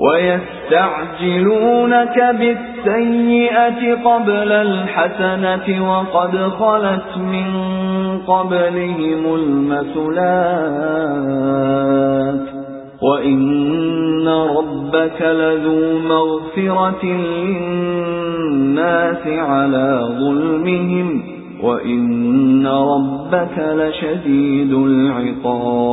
وَيَسْتَعْجِلُونَكَ بِالسَّيِّئَةِ قَبْلَ الْحَسَنَةِ وَقَدْ خَلَتْ مِنْ قَبْلِهِمُ الْمَثُلَاتُ وَإِنَّ رَبَّكَ لَذُو مَغْفِرَةٍ لِلنَّاسِ عَلَى ظُلْمِهِمْ وَإِنَّ رَبَّكَ لَشَدِيدُ الْعِقَابِ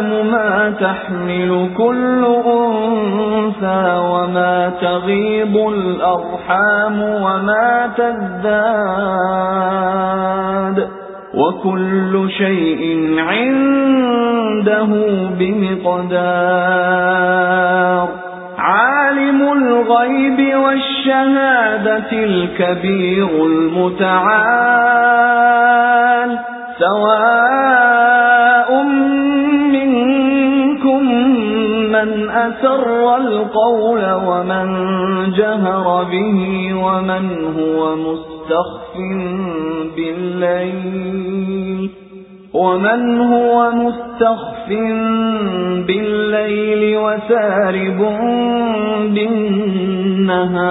يَعْلَمُ مَا تَحْمِلُ كُلُّ أُنثَى وَمَا تَغِيضُ الْأَرْحَامُ وَمَا تَزْدَادُ وَكُلُّ شَيْءٍ عِندَهُ بِمِقْدَارٍ. عَالِمُ الْغَيْبِ وَالشَّهَادَةِ الْكَبِيرُ الْمُتَعَالِ. سَوَاءٌ مَنْ أَسَرَّ الْقَوْلَ وَمَنْ جَهَرَ بِهِ وَمَنْ هُوَ مُسْتَخْفٍ بِاللَّيْلِ وَمَنْ هُوَ مُسْتَخْفٍ بِاللَّيْلِ وَسَارِبٌ بِالنَّهَارِ